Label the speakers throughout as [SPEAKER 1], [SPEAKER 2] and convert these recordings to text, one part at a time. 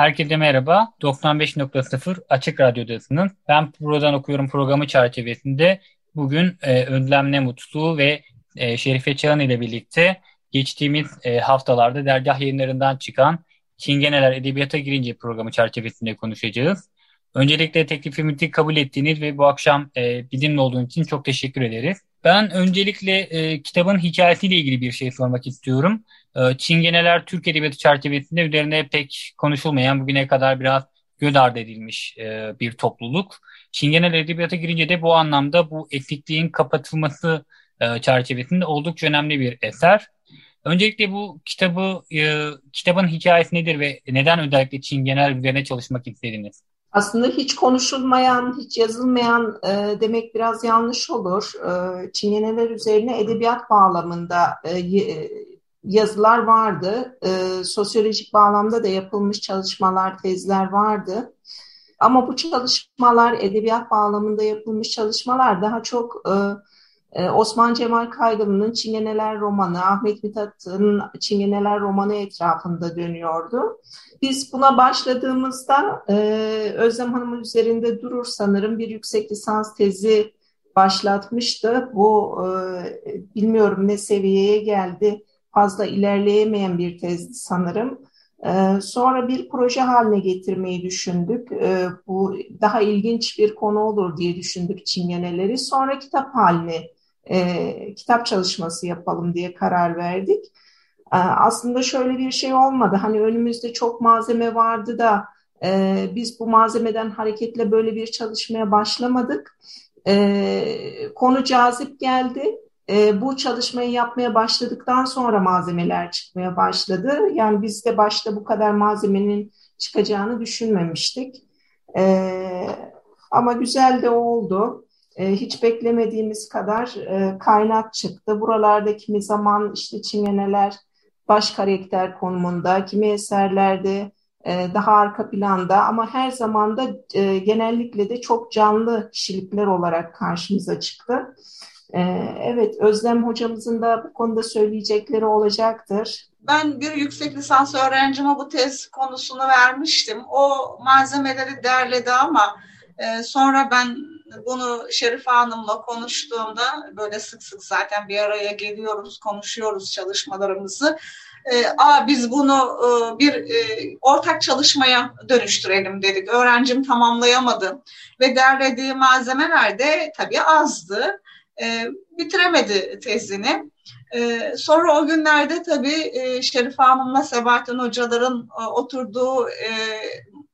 [SPEAKER 1] Herkese merhaba. 95.0 Açık Radyo'dasınız. Ben buradan okuyorum programı çerçevesinde bugün e, Özlem Ne Mutlu ve e, Şerife Çağan ile birlikte geçtiğimiz e, haftalarda dergah yayınlarından çıkan Çingeneler Edebiyata Girince programı çerçevesinde konuşacağız. Öncelikle teklifimizi kabul ettiğiniz ve bu akşam e, bizimle olduğunuz için çok teşekkür ederiz. Ben öncelikle e, kitabın hikayesiyle ilgili bir şey sormak istiyorum. E, Çingeneler Türk Edebiyatı çerçevesinde üzerine pek konuşulmayan, bugüne kadar biraz göz ardı edilmiş e, bir topluluk. Çingeneler Edebiyata girince de bu anlamda bu eksikliğin kapatılması e, çerçevesinde oldukça önemli bir eser. Öncelikle bu kitabı e, kitabın hikayesi nedir ve neden özellikle Çingeneler üzerine çalışmak istediniz?
[SPEAKER 2] Aslında hiç konuşulmayan, hiç yazılmayan e, demek biraz yanlış olur. E, Çingeneler üzerine edebiyat bağlamında e, yazılar vardı. E, sosyolojik bağlamda da yapılmış çalışmalar, tezler vardı. Ama bu çalışmalar, edebiyat bağlamında yapılmış çalışmalar daha çok e, e Osman Cemal Kaygılı'nın Çingeneler romanı, Ahmet Mithat'ın Çingeneler romanı etrafında dönüyordu. Biz buna başladığımızda e, Özlem Hanım'ın üzerinde durur sanırım bir yüksek lisans tezi başlatmıştı. Bu e, bilmiyorum ne seviyeye geldi fazla ilerleyemeyen bir tezdi sanırım. E, sonra bir proje haline getirmeyi düşündük. E, bu daha ilginç bir konu olur diye düşündük çingeneleri. Sonra kitap haline, e, kitap çalışması yapalım diye karar verdik. Ee, aslında şöyle bir şey olmadı. Hani önümüzde çok malzeme vardı da e, biz bu malzemeden hareketle böyle bir çalışmaya başlamadık. Konu cazip geldi. E, bu çalışmayı yapmaya başladıktan sonra malzemeler çıkmaya başladı. Yani biz de başta bu kadar malzemenin çıkacağını düşünmemiştik. E, ama güzel de oldu. E, hiç beklemediğimiz kadar e, kaynak çıktı. Buralarda kimi zaman işte çingeneler baş karakter konumunda, kimi eserlerde e, daha arka planda ama her zaman da e, genellikle de çok canlı kişilikler olarak karşımıza çıktı. E, evet, Özlem hocamızın da bu konuda söyleyecekleri olacaktır.
[SPEAKER 3] Ben bir yüksek lisans öğrencime bu tez konusunu vermiştim. O malzemeleri derledi ama e, sonra ben bunu Şerife Hanım'la konuştuğumda böyle sık sık zaten bir araya geliyoruz, konuşuyoruz çalışmalarımızı. E, Aa, biz bunu e, bir e, ortak çalışmaya dönüştürelim dedik. Öğrencim tamamlayamadı ve derlediği malzemeler de tabii azdı. E, bitiremedi tezini. Ee, sonra o günlerde tabii e, Şerife Hanım'la Sebahattin Hocaların e, oturduğu e,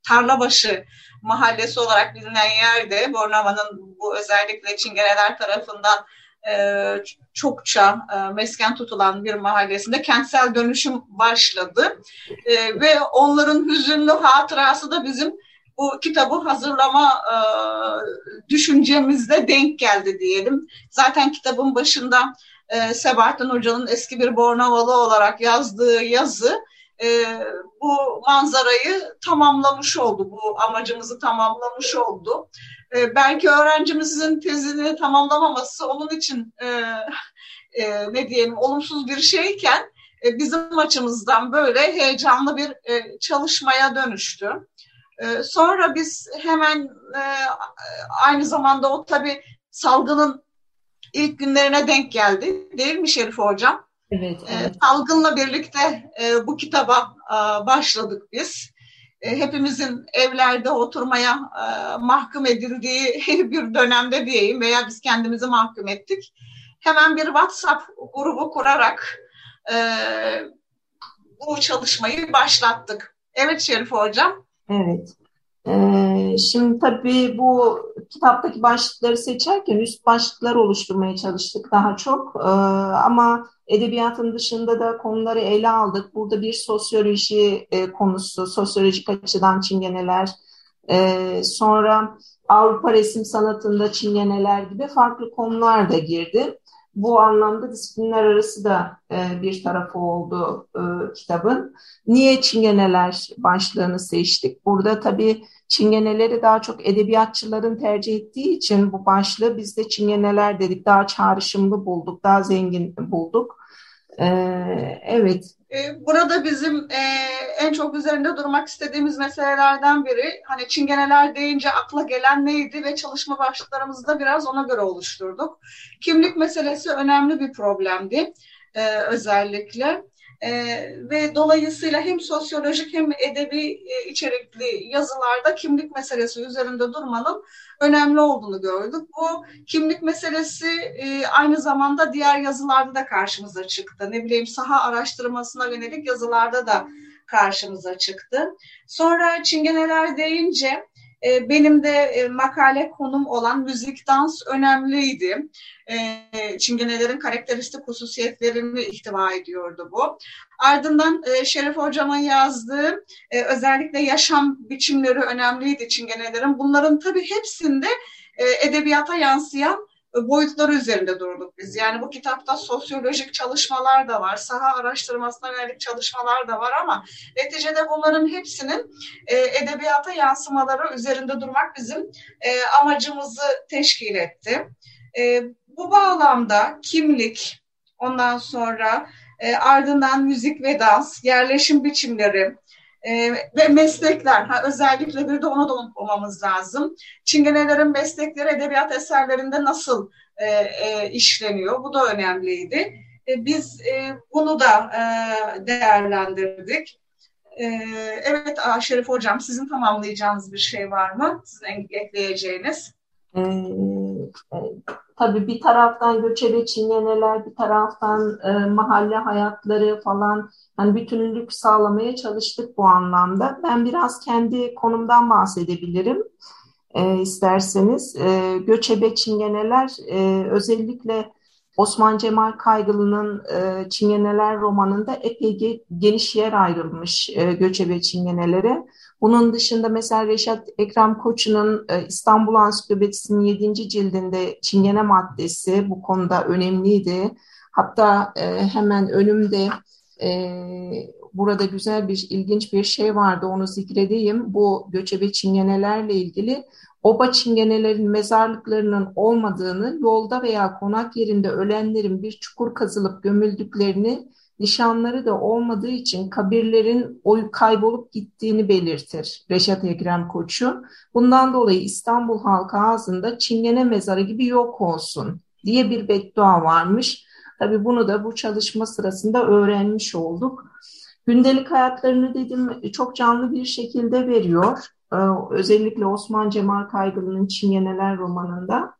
[SPEAKER 3] Tarlabaşı mahallesi olarak bilinen yerde Bornova'nın bu özellikle Çingeneler tarafından e, çokça e, mesken tutulan bir mahallesinde kentsel dönüşüm başladı. E, ve onların hüzünlü hatırası da bizim bu kitabı hazırlama e, düşüncemizde denk geldi diyelim. Zaten kitabın başında e, Sebahattin Hoca'nın eski bir Bornavalı olarak yazdığı yazı e, bu manzarayı tamamlamış oldu, bu amacımızı tamamlamış oldu. E, belki öğrencimizin tezini tamamlamaması onun için e, e, ne diyelim olumsuz bir şeyken e, bizim açımızdan böyle heyecanlı bir e, çalışmaya dönüştü. E, sonra biz hemen e, aynı zamanda o tabii salgının ilk günlerine denk geldi değil mi Şerife Hocam?
[SPEAKER 2] Evet. evet.
[SPEAKER 3] E, salgınla birlikte e, bu kitaba e, başladık biz. Hepimizin evlerde oturmaya mahkum edildiği bir dönemde diyeyim veya biz kendimizi mahkum ettik. Hemen bir WhatsApp grubu kurarak bu çalışmayı başlattık. Evet Şerif Hocam.
[SPEAKER 2] Evet. Ee, şimdi tabii bu kitaptaki başlıkları seçerken üst başlıklar oluşturmaya çalıştık daha çok. Ee, ama edebiyatın dışında da konuları ele aldık. Burada bir sosyoloji e, konusu, sosyolojik açıdan çingeneler, e, sonra Avrupa resim sanatında çingeneler gibi farklı konular da girdi. Bu anlamda disiplinler arası da e, bir tarafı oldu e, kitabın. Niye çingeneler başlığını seçtik? Burada tabii çingeneleri daha çok edebiyatçıların tercih ettiği için bu başlığı biz de çingeneler dedik. Daha çağrışımlı bulduk, daha zengin bulduk. E, evet,
[SPEAKER 3] burada bizim e, en çok üzerinde durmak istediğimiz meselelerden biri hani çingeneler deyince akla gelen neydi ve çalışma başlıklarımızı da biraz ona göre oluşturduk. Kimlik meselesi önemli bir problemdi e, özellikle. E, ve dolayısıyla hem sosyolojik hem edebi e, içerikli yazılarda kimlik meselesi üzerinde durmanın önemli olduğunu gördük. Bu kimlik meselesi e, aynı zamanda diğer yazılarda da karşımıza çıktı. Ne bileyim saha araştırmasına yönelik yazılarda da karşımıza çıktı. Sonra çingeneler deyince benim de e, makale konum olan müzik dans önemliydi. E, çingenelerin karakteristik hususiyetlerini ihtiva ediyordu bu. Ardından Şerif Hocam'ın yazdığı özellikle yaşam biçimleri önemliydi çingenelerin. Bunların tabii hepsinde edebiyata yansıyan boyutları üzerinde durduk biz. Yani bu kitapta sosyolojik çalışmalar da var, saha araştırmasına yönelik çalışmalar da var ama neticede bunların hepsinin e, edebiyata yansımaları üzerinde durmak bizim e, amacımızı teşkil etti. E, bu bağlamda kimlik, ondan sonra e, ardından müzik ve dans, yerleşim biçimleri, e, ve meslekler, ha, özellikle bir de ona da unutmamamız lazım. Çingenelerin meslekleri edebiyat eserlerinde nasıl e, e, işleniyor? Bu da önemliydi. E, biz e, bunu da e, değerlendirdik. E, evet Şerif Hocam, sizin tamamlayacağınız bir şey var mı? Sizin ekleyeceğiniz?
[SPEAKER 2] Ee, tabii bir taraftan göçebe çingeneler, bir taraftan e, mahalle hayatları falan yani bütünlük sağlamaya çalıştık bu anlamda. Ben biraz kendi konumdan bahsedebilirim e, isterseniz. E, göçebe çingeneler e, özellikle Osman Cemal Kaygılı'nın e, Çingeneler romanında epey geniş yer ayrılmış e, göçebe çingenelere. Bunun dışında mesela Reşat Ekrem Koçu'nun e, İstanbul Ansiklopedisi'nin 7. cildinde Çingene maddesi bu konuda önemliydi. Hatta e, hemen önümde e, burada güzel bir, ilginç bir şey vardı onu zikredeyim. Bu göçebe çingenelerle ilgili oba çingenelerin mezarlıklarının olmadığını, yolda veya konak yerinde ölenlerin bir çukur kazılıp gömüldüklerini nişanları da olmadığı için kabirlerin oy kaybolup gittiğini belirtir Reşat Ekrem Koçu. Bundan dolayı İstanbul halkı ağzında Çingene mezarı gibi yok olsun diye bir beddua varmış. Tabii bunu da bu çalışma sırasında öğrenmiş olduk. Gündelik hayatlarını dedim çok canlı bir şekilde veriyor. Ee, özellikle Osman Cemal Kaygılı'nın Çingeneler romanında.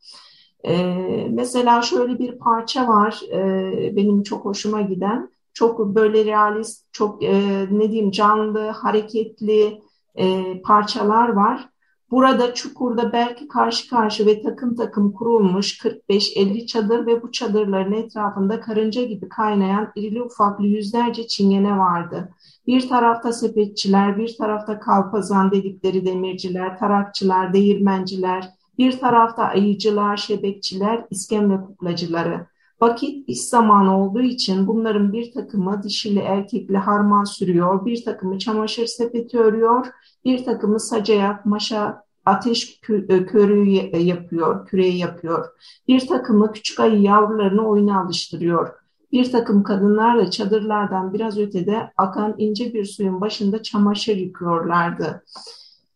[SPEAKER 2] Ee, mesela şöyle bir parça var e, benim çok hoşuma giden çok böyle realist, çok e, ne diyeyim canlı, hareketli e, parçalar var. Burada çukurda belki karşı karşı ve takım takım kurulmuş 45-50 çadır ve bu çadırların etrafında karınca gibi kaynayan irili ufaklı yüzlerce çingene vardı. Bir tarafta sepetçiler, bir tarafta kalpazan dedikleri demirciler, tarakçılar, değirmenciler, bir tarafta ayıcılar, şebekçiler, iskemle kuklacıları. Vakit iş zamanı olduğu için bunların bir takımı dişili erkekli harman sürüyor, bir takımı çamaşır sepeti örüyor, bir takımı sacaya, maşa, ateş e, körüğü yapıyor, küreği yapıyor. Bir takımı küçük ayı yavrularını oyuna alıştırıyor. Bir takım kadınlar da çadırlardan biraz ötede akan ince bir suyun başında çamaşır yıkıyorlardı.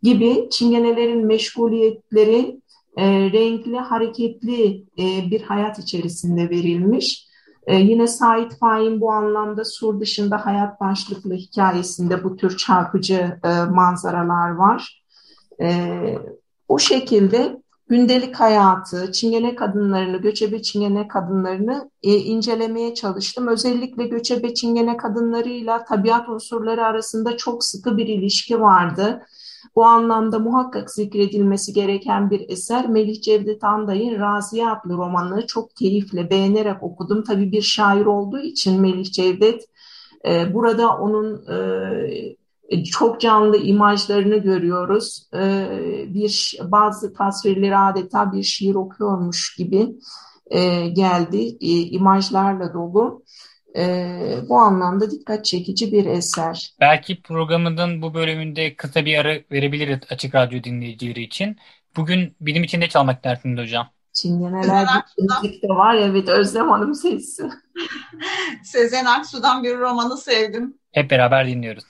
[SPEAKER 2] Gibi çingenelerin meşguliyetleri e, renkli, hareketli e, bir hayat içerisinde verilmiş. E, yine Sait Faik'in bu anlamda sur dışında hayat başlıklı hikayesinde bu tür çarpıcı e, manzaralar var. E, o şekilde gündelik hayatı, Çingene kadınlarını, göçebe Çingene kadınlarını e, incelemeye çalıştım. Özellikle göçebe Çingene kadınlarıyla tabiat unsurları arasında çok sıkı bir ilişki vardı. Bu anlamda muhakkak zikredilmesi gereken bir eser Melih Cevdet Anday'ın Raziye adlı romanını çok keyifle beğenerek okudum. Tabii bir şair olduğu için Melih Cevdet e, burada onun e, çok canlı imajlarını görüyoruz. E, bir bazı tasvirleri adeta bir şiir okuyormuş gibi e, geldi, e, imajlarla dolu. E, bu anlamda dikkat çekici bir eser.
[SPEAKER 1] Belki programının bu bölümünde kısa bir ara verebiliriz Açık Radyo dinleyicileri için. Bugün bilim içinde çalmak dersinde hocam.
[SPEAKER 2] Çingeneler bir de var evet Özlem Hanım sesi.
[SPEAKER 3] Sezen Aksu'dan bir romanı sevdim.
[SPEAKER 1] Hep beraber dinliyoruz.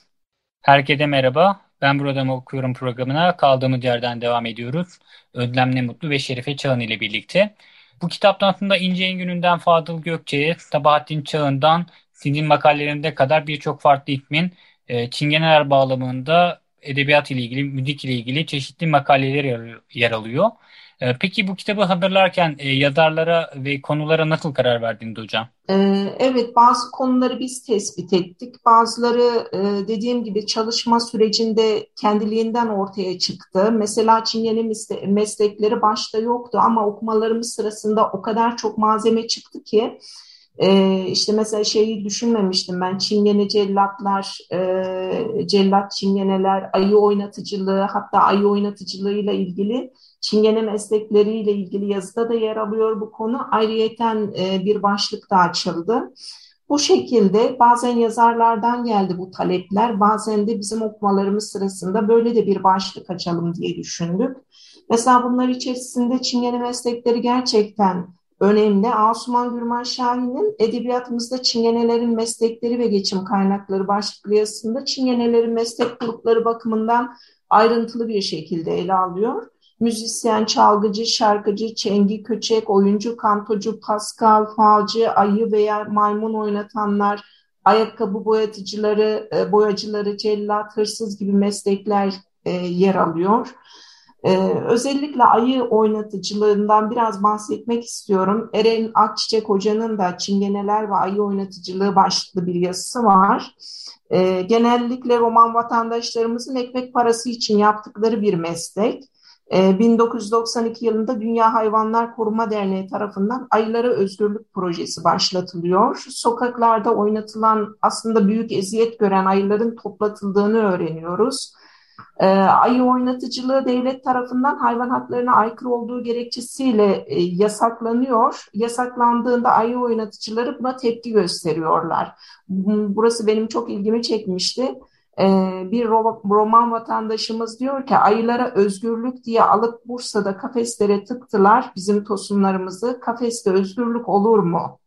[SPEAKER 1] Herkese merhaba. Ben burada mı okuyorum programına kaldığımız yerden devam ediyoruz. Özlem Ne Mutlu ve Şerife Çağın ile birlikte. Bu kitaptan aslında İnce gününden Fadıl Gökçe'ye, Sabahattin Çağın'dan sizin makalelerinde kadar birçok farklı ismin e, Çingeneler bağlamında edebiyat ile ilgili, müzik ile ilgili çeşitli makaleler yer alıyor. E, peki bu kitabı hazırlarken e, yazarlara ve konulara nasıl karar verdiniz hocam?
[SPEAKER 2] E, evet bazı konuları biz tespit ettik. Bazıları e, dediğim gibi çalışma sürecinde kendiliğinden ortaya çıktı. Mesela Çingene meslekleri başta yoktu ama okumalarımız sırasında o kadar çok malzeme çıktı ki ee, işte mesela şeyi düşünmemiştim ben çingene cellatlar, e, cellat çingeneler, ayı oynatıcılığı hatta ayı oynatıcılığıyla ilgili çingene meslekleriyle ilgili yazıda da yer alıyor bu konu. Ayrıyeten e, bir başlık da açıldı. Bu şekilde bazen yazarlardan geldi bu talepler, bazen de bizim okumalarımız sırasında böyle de bir başlık açalım diye düşündük. Mesela bunlar içerisinde çingene meslekleri gerçekten önemli. Asuman Gürman Şahin'in edebiyatımızda çingenelerin meslekleri ve geçim kaynakları başlıklı yazısında çingenelerin meslek grupları bakımından ayrıntılı bir şekilde ele alıyor. Müzisyen, çalgıcı, şarkıcı, çengi, köçek, oyuncu, kantocu, paskal, falcı, ayı veya maymun oynatanlar, ayakkabı boyatıcıları, e, boyacıları, cellat, hırsız gibi meslekler e, yer alıyor. Ee, özellikle ayı oynatıcılığından biraz bahsetmek istiyorum. Eren Akçiçek Hoca'nın da Çingeneler ve Ayı Oynatıcılığı başlıklı bir yazısı var. Genellikle roman vatandaşlarımızın ekmek parası için yaptıkları bir meslek. Ee, 1992 yılında Dünya Hayvanlar Koruma Derneği tarafından Ayılara Özgürlük Projesi başlatılıyor. Sokaklarda oynatılan aslında büyük eziyet gören ayıların toplatıldığını öğreniyoruz. E, ayı oynatıcılığı devlet tarafından hayvan haklarına aykırı olduğu gerekçesiyle e, yasaklanıyor. Yasaklandığında ayı oynatıcıları buna tepki gösteriyorlar. Burası benim çok ilgimi çekmişti. E, bir roman vatandaşımız diyor ki ayılara özgürlük diye alıp Bursa'da kafeslere tıktılar bizim tosunlarımızı. Kafeste özgürlük olur mu?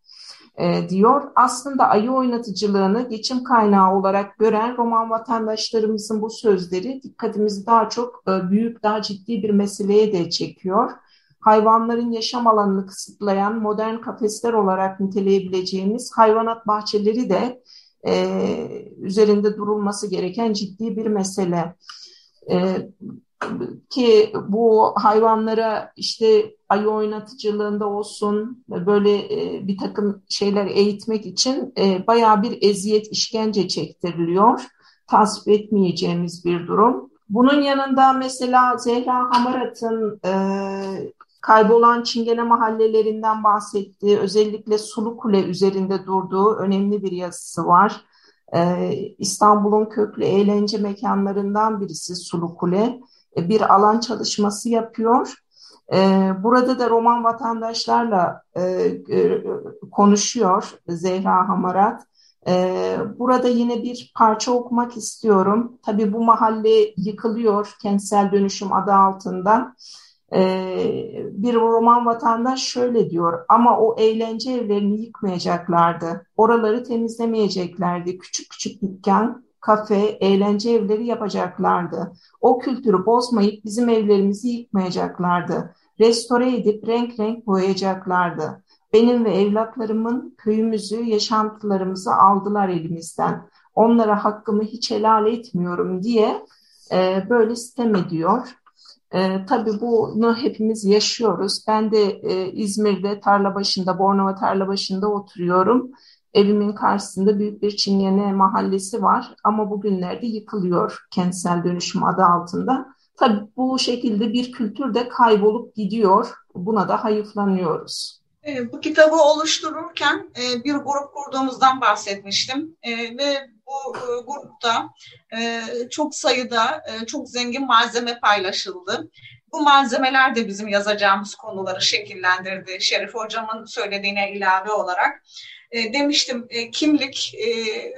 [SPEAKER 2] e, diyor. Aslında ayı oynatıcılığını geçim kaynağı olarak gören Roman vatandaşlarımızın bu sözleri dikkatimizi daha çok e, büyük, daha ciddi bir meseleye de çekiyor. Hayvanların yaşam alanını kısıtlayan modern kafesler olarak niteleyebileceğimiz hayvanat bahçeleri de e, üzerinde durulması gereken ciddi bir mesele. E, ki bu hayvanlara işte ayı oynatıcılığında olsun böyle bir takım şeyler eğitmek için e, bayağı bir eziyet işkence çektiriliyor. Tasvip etmeyeceğimiz bir durum. Bunun yanında mesela Zehra Hamarat'ın kaybolan Çingene mahallelerinden bahsettiği, özellikle Sulu Kule üzerinde durduğu önemli bir yazısı var. E, İstanbul'un köklü eğlence mekanlarından birisi Sulu Kule e, bir alan çalışması yapıyor. E, burada da Roman vatandaşlarla e, konuşuyor Zehra Hamarat. Burada yine bir parça okumak istiyorum. Tabii bu mahalle yıkılıyor kentsel dönüşüm adı altında. Bir roman vatandaş şöyle diyor ama o eğlence evlerini yıkmayacaklardı. Oraları temizlemeyeceklerdi. Küçük küçük dükkan, kafe, eğlence evleri yapacaklardı. O kültürü bozmayıp bizim evlerimizi yıkmayacaklardı. Restore edip renk renk boyayacaklardı. Benim ve evlatlarımın köyümüzü, yaşantılarımızı aldılar elimizden. Onlara hakkımı hiç helal etmiyorum diye e, böyle sitem ediyor. E, tabii bunu hepimiz yaşıyoruz. Ben de e, İzmir'de tarla başında, Bornova tarla başında oturuyorum Evimin karşısında büyük bir Çingene mahallesi var ama bugünlerde yıkılıyor kentsel dönüşüm adı altında. Tabii bu şekilde bir kültür de kaybolup gidiyor. Buna da hayıflanıyoruz.
[SPEAKER 3] E, bu kitabı oluştururken e, bir grup kurduğumuzdan bahsetmiştim e, ve bu e, grupta e, çok sayıda e, çok zengin malzeme paylaşıldı. Bu malzemeler de bizim yazacağımız konuları şekillendirdi. Şerif Hocam'ın söylediğine ilave olarak. Demiştim kimlik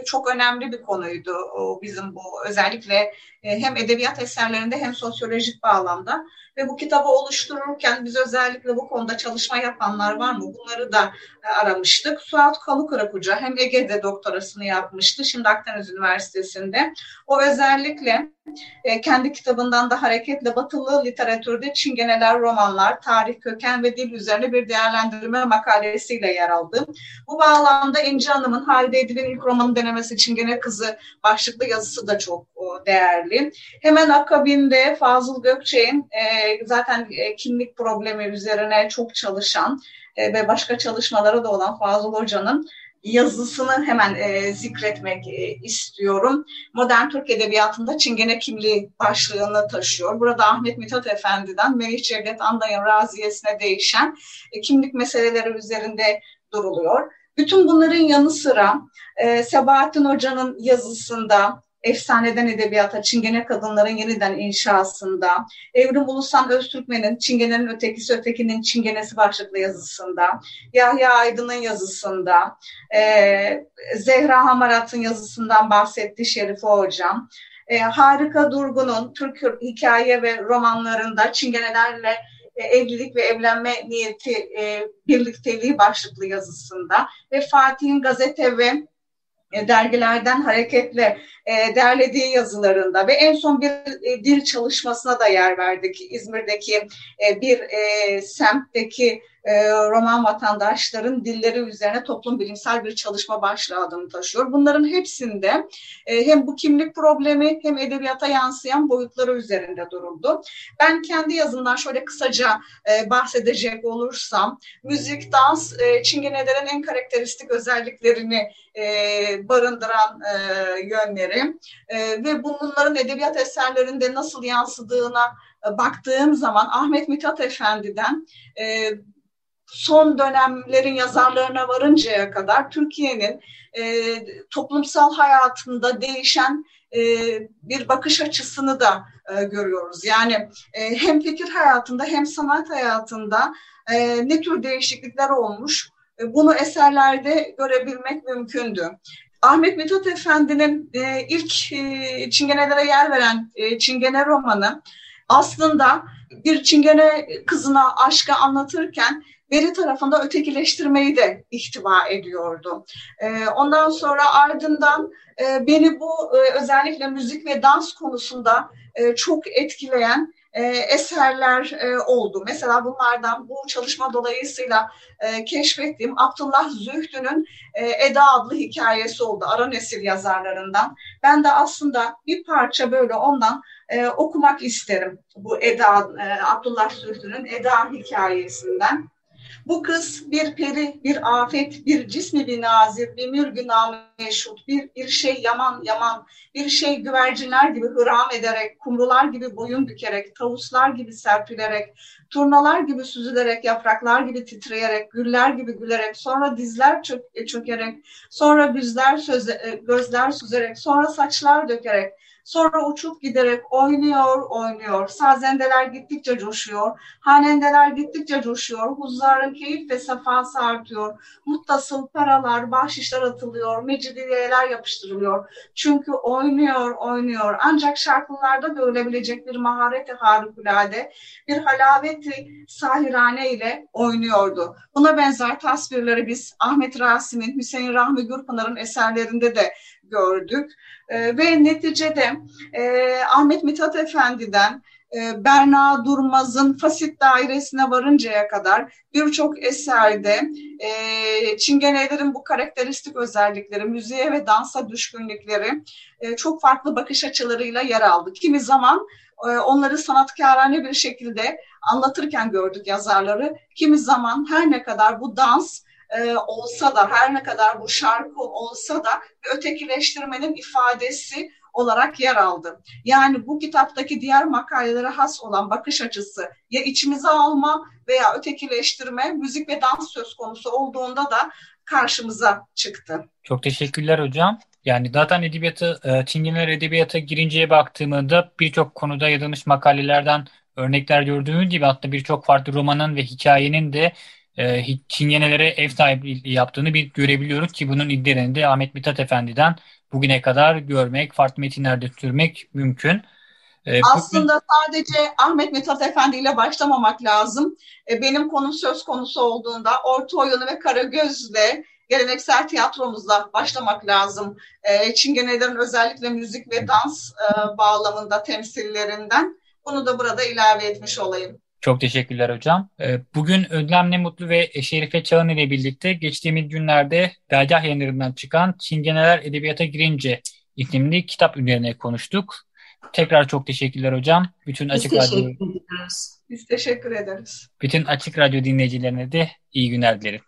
[SPEAKER 3] çok önemli bir konuydu bizim bu özellikle hem edebiyat eserlerinde hem sosyolojik bağlamda ve bu kitabı oluştururken biz özellikle bu konuda çalışma yapanlar var mı bunları da e, aramıştık. Suat Kalıkırak Hoca hem Ege'de doktorasını yapmıştı şimdi Akdeniz Üniversitesi'nde o özellikle e, kendi kitabından da hareketle batılı literatürde çingeneler, romanlar, tarih, köken ve dil üzerine bir değerlendirme makalesiyle yer aldı. Bu bağlamda İnci Hanım'ın Halide Edip'in ilk romanı denemesi Çingene Kızı başlıklı yazısı da çok değerli. Hemen akabinde Fazıl Gökçe'nin e, zaten e, kimlik problemi üzerine çok çalışan ve başka çalışmaları da olan Fazıl Hoca'nın yazısını hemen e, zikretmek e, istiyorum. Modern Türk Edebiyatı'nda Çingene kimliği başlığını taşıyor. Burada Ahmet Mithat Efendi'den Melih Cevdet Anday'ın raziyesine değişen e, kimlik meseleleri üzerinde duruluyor. Bütün bunların yanı sıra e, Sebahattin Hoca'nın yazısında Efsaneden Edebiyata, Çingene Kadınların Yeniden inşasında, Evrim Ulusan Öztürkmen'in Çingene'nin Ötekisi Ötekinin Çingenesi başlıklı yazısında, Yahya Aydın'ın yazısında, e, Zehra Hamarat'ın yazısından bahsetti Şerife Hocam. E, Harika Durgun'un Türk hikaye ve romanlarında Çingenelerle e, evlilik ve evlenme niyeti e, birlikteliği başlıklı yazısında ve Fatih'in gazete ve dergilerden hareketle e, derlediği yazılarında ve en son bir e, dil çalışmasına da yer verdik. İzmir'deki e, bir e, semtteki e, Roman vatandaşların dilleri üzerine toplum bilimsel bir çalışma başlığı taşıyor. Bunların hepsinde e, hem bu kimlik problemi hem edebiyata yansıyan boyutları üzerinde duruldu. Ben kendi yazımdan şöyle kısaca e, bahsedecek olursam, müzik, dans, e, Çingenelerin en karakteristik özelliklerini e, barındıran e, yönleri ve bunların edebiyat eserlerinde nasıl yansıdığına baktığım zaman Ahmet Mithat Efendi'den son dönemlerin yazarlarına varıncaya kadar Türkiye'nin e, toplumsal hayatında değişen e, bir bakış açısını da e, görüyoruz. Yani e, hem fikir hayatında hem sanat hayatında e, ne tür değişiklikler olmuş e, bunu eserlerde görebilmek mümkündü. Ahmet Mithat Efendi'nin e, ilk e, Çingenelere yer veren e, Çingene romanı aslında bir Çingene kızına aşkı anlatırken veri tarafında ötekileştirmeyi de ihtiva ediyordu. E, ondan sonra ardından e, beni bu e, özellikle müzik ve dans konusunda e, çok etkileyen eserler oldu. Mesela bunlardan bu çalışma dolayısıyla keşfettiğim Abdullah Zühdü'nün Eda adlı hikayesi oldu. Ara nesil yazarlarından. Ben de aslında bir parça böyle ondan okumak isterim. Bu Eda, Abdullah Zühdü'nün Eda hikayesinden. Bu kız bir peri, bir afet, bir cismi bir nazir, bir mürgü meşhut, bir, bir şey yaman yaman, bir şey güvercinler gibi hıram ederek, kumrular gibi boyun bükerek, tavuslar gibi serpilerek, turnalar gibi süzülerek, yapraklar gibi titreyerek, güller gibi gülerek, sonra dizler çök, çökerek, sonra gözler, söze, gözler süzerek, sonra saçlar dökerek, Sonra uçup giderek oynuyor, oynuyor. Sazendeler gittikçe coşuyor. Hanendeler gittikçe coşuyor. Huzarın keyif ve sefası artıyor. Muttasıl paralar, bahşişler atılıyor. Mecidiyeler yapıştırılıyor. Çünkü oynuyor, oynuyor. Ancak şarkılarda görülebilecek bir mahareti harikulade, bir halaveti sahirane ile oynuyordu. Buna benzer tasvirleri biz Ahmet Rasim'in, Hüseyin Rahmi Gürpınar'ın eserlerinde de gördük. E, ve neticede e, Ahmet Mithat Efendi'den e, Berna Durmaz'ın Fasit Dairesi'ne varıncaya kadar birçok eserde e, Çingenelerin bu karakteristik özellikleri, müziğe ve dansa düşkünlükleri e, çok farklı bakış açılarıyla yer aldı. Kimi zaman e, onları sanatkarane bir şekilde anlatırken gördük yazarları. Kimi zaman her ne kadar bu dans e, olsa da her ne kadar bu şarkı olsa da ötekileştirmenin ifadesi olarak yer aldı. Yani bu kitaptaki diğer makalelere has olan bakış açısı ya içimize alma veya ötekileştirme, müzik ve dans söz konusu olduğunda da karşımıza çıktı.
[SPEAKER 1] Çok teşekkürler hocam. Yani zaten edebiyatı, e, Çingeneler edebiyata girinceye baktığımda birçok konuda yazılmış makalelerden örnekler gördüğümüz gibi hatta birçok farklı romanın ve hikayenin de e, Çingenelere ev sahipliği yaptığını bir görebiliyoruz ki bunun izlerini de Ahmet Mithat Efendi'den bugüne kadar görmek, farklı metinlerde sürmek mümkün.
[SPEAKER 3] Ee, Aslında bugün... sadece Ahmet Mithat Efendi ile başlamamak lazım. Ee, benim konum söz konusu olduğunda Orta Oyunu ve Karagöz'le geleneksel tiyatromuzla başlamak lazım. Ee, Çingenelerin özellikle müzik ve dans e, bağlamında temsillerinden. Bunu da burada ilave etmiş olayım.
[SPEAKER 1] Çok teşekkürler hocam. Ee, bugün Özlemle Mutlu ve Şerife Çağın ile birlikte geçtiğimiz günlerde Dergah yayınlarından çıkan Çingeneler Edebiyata Girince isimli kitap üzerine konuştuk. Tekrar çok teşekkürler hocam.
[SPEAKER 2] Bütün Biz Açık Radyo ederiz.
[SPEAKER 3] Biz teşekkür ederiz.
[SPEAKER 1] Bütün Açık Radyo dinleyicilerine de iyi günler dilerim.